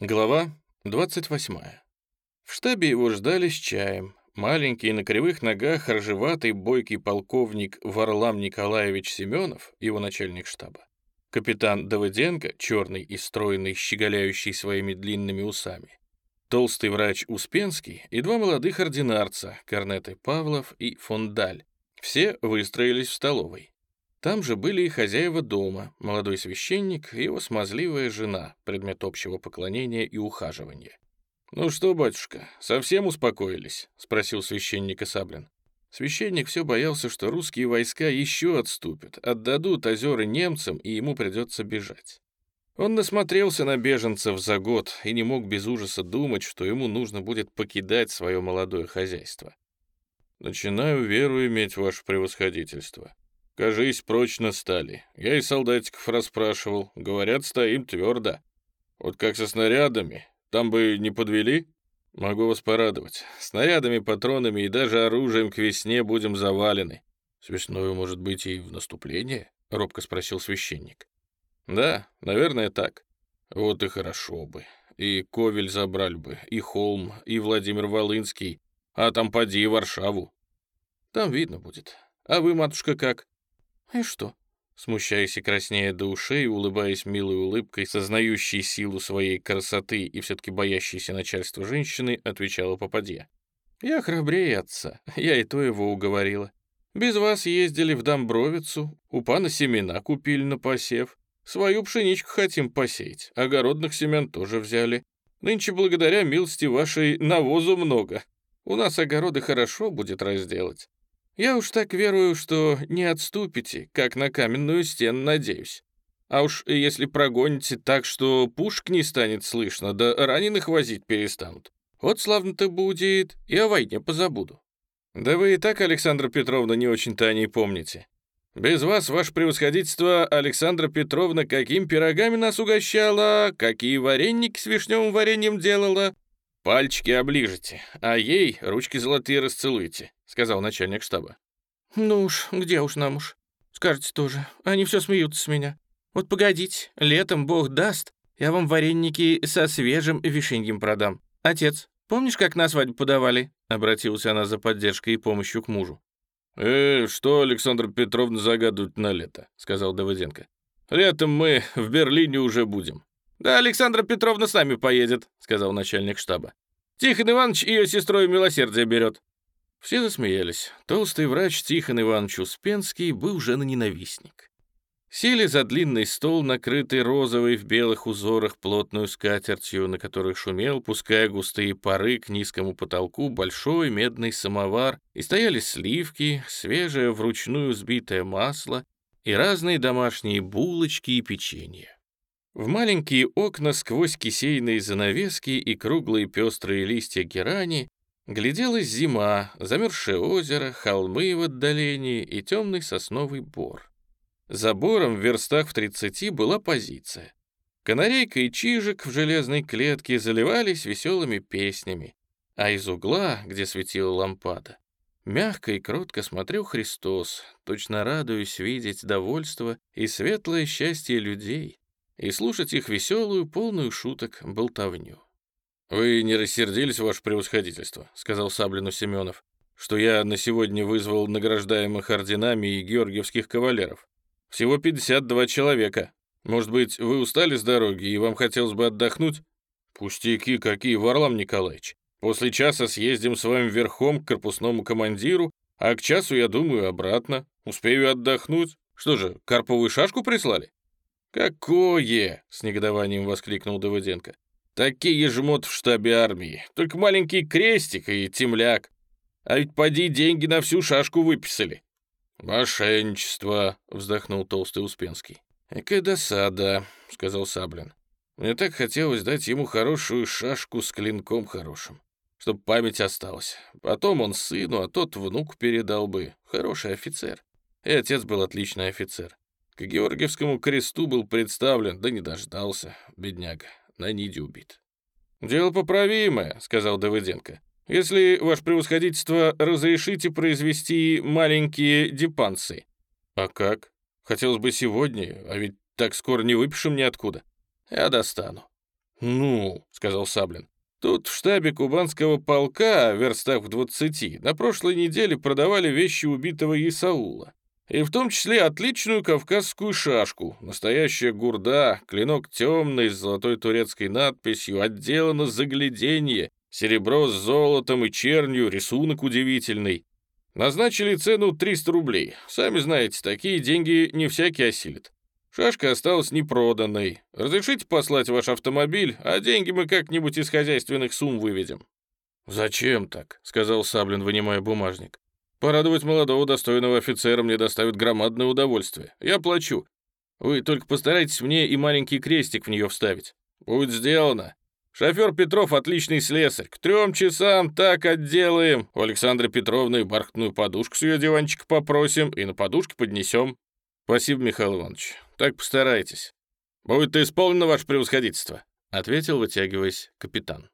Глава 28. В штабе его ждали с чаем. Маленький на кривых ногах рыжеватый бойкий полковник Варлам Николаевич Семенов, его начальник штаба. Капитан Давыденко, черный и стройный, щеголяющий своими длинными усами. Толстый врач Успенский и два молодых ординарца, корнеты Павлов и Фондаль. Все выстроились в столовой. Там же были и хозяева дома, молодой священник и его смазливая жена, предмет общего поклонения и ухаживания. «Ну что, батюшка, совсем успокоились?» — спросил священник Саблин. Священник все боялся, что русские войска еще отступят, отдадут озера немцам, и ему придется бежать. Он насмотрелся на беженцев за год и не мог без ужаса думать, что ему нужно будет покидать свое молодое хозяйство. «Начинаю веру иметь, ваше превосходительство», Кажись, прочно стали. Я и солдатиков расспрашивал. Говорят, стоим твердо. Вот как со снарядами. Там бы не подвели? Могу вас порадовать. Снарядами, патронами и даже оружием к весне будем завалены. С весною, может быть, и в наступление? Робко спросил священник. Да, наверное, так. Вот и хорошо бы. И Ковель забрали бы, и Холм, и Владимир Волынский, а там поди и Варшаву. Там видно будет. А вы, матушка, как? «И что?» Смущаясь и краснея до ушей, улыбаясь милой улыбкой, сознающей силу своей красоты и все-таки боящейся начальства женщины, отвечала попадья. «Я храбрее отца, я и то его уговорила. Без вас ездили в Домбровицу, у пана семена купили на посев. Свою пшеничку хотим посеять, огородных семян тоже взяли. Нынче благодаря милости вашей навозу много. У нас огороды хорошо будет разделать. Я уж так верую, что не отступите, как на каменную стену надеюсь. А уж если прогоните так, что пушек не станет слышно, да раненых возить перестанут, вот славно-то будет, и о войне позабуду. Да вы и так, Александра Петровна, не очень-то о ней помните. Без вас, ваше превосходительство, Александра Петровна, каким пирогами нас угощала, какие вареники с вишневым вареньем делала. Пальчики оближете, а ей ручки золотые расцелуйте сказал начальник штаба. «Ну уж, где уж нам уж? Скажете тоже, они все смеются с меня. Вот погодите, летом бог даст, я вам вареники со свежим вишеньем продам. Отец, помнишь, как на свадьбу подавали?» Обратилась она за поддержкой и помощью к мужу. «Э, что Александр Петровна загадывает на лето?» — сказал Давыденко. «Летом мы в Берлине уже будем». «Да Александра Петровна с нами поедет», — сказал начальник штаба. «Тихон Иванович ее сестрой милосердие берет». Все засмеялись. Толстый врач Тихон Иванович Успенский был жена-ненавистник. Сели за длинный стол, накрытый розовой в белых узорах плотную скатертью, на которой шумел, пуская густые пары к низкому потолку, большой медный самовар, и стояли сливки, свежее вручную сбитое масло и разные домашние булочки и печенье. В маленькие окна сквозь кисейные занавески и круглые пестрые листья герани Гляделась зима, замерзшее озеро, холмы в отдалении и темный сосновый бор. За бором в верстах в тридцати была позиция. Канарейка и чижик в железной клетке заливались веселыми песнями, а из угла, где светила лампада, мягко и кротко смотрел Христос, точно радуясь видеть довольство и светлое счастье людей и слушать их веселую, полную шуток болтовню. «Вы не рассердились, ваше превосходительство», — сказал Саблину Семенов, «что я на сегодня вызвал награждаемых орденами и георгиевских кавалеров. Всего 52 человека. Может быть, вы устали с дороги и вам хотелось бы отдохнуть?» «Пустяки какие, Варлам Николаевич. После часа съездим с вами верхом к корпусному командиру, а к часу, я думаю, обратно. Успею отдохнуть. Что же, карповую шашку прислали?» «Какое!» — с негодованием воскликнул Давыденко. Такие жмут в штабе армии. Только маленький крестик и темляк. А ведь поди деньги на всю шашку выписали. «Мошенничество», — вздохнул толстый Успенский. «Какая досада», — сказал Саблин. «Мне так хотелось дать ему хорошую шашку с клинком хорошим, чтоб память осталась. Потом он сыну, а тот внук передал бы. Хороший офицер. И отец был отличный офицер. К Георгиевскому кресту был представлен, да не дождался, бедняга на ниде убит. «Дело поправимое», — сказал Давыденко. «Если, ваше превосходительство, разрешите произвести маленькие депансы». «А как? Хотелось бы сегодня, а ведь так скоро не выпишем ниоткуда». «Я достану». «Ну», — сказал Саблин, — «тут в штабе кубанского полка, верстах в двадцати, на прошлой неделе продавали вещи убитого Исаула. И в том числе отличную кавказскую шашку, настоящая гурда, клинок темный с золотой турецкой надписью, отделано загляденье, серебро с золотом и чернью, рисунок удивительный. Назначили цену 300 рублей. Сами знаете, такие деньги не всякий осилит. Шашка осталась непроданной. Разрешите послать ваш автомобиль, а деньги мы как-нибудь из хозяйственных сумм выведем». «Зачем так?» — сказал Саблин, вынимая бумажник. «Порадовать молодого достойного офицера мне доставит громадное удовольствие. Я плачу. Вы только постарайтесь мне и маленький крестик в нее вставить. Будет сделано. Шофер Петров отличный слесарь. К трем часам так отделаем. У Александры Петровны бархатную подушку с ее диванчика попросим и на подушке поднесем. Спасибо, Михаил Иванович. Так постарайтесь. Будет исполнено ваше превосходительство, ответил, вытягиваясь, капитан.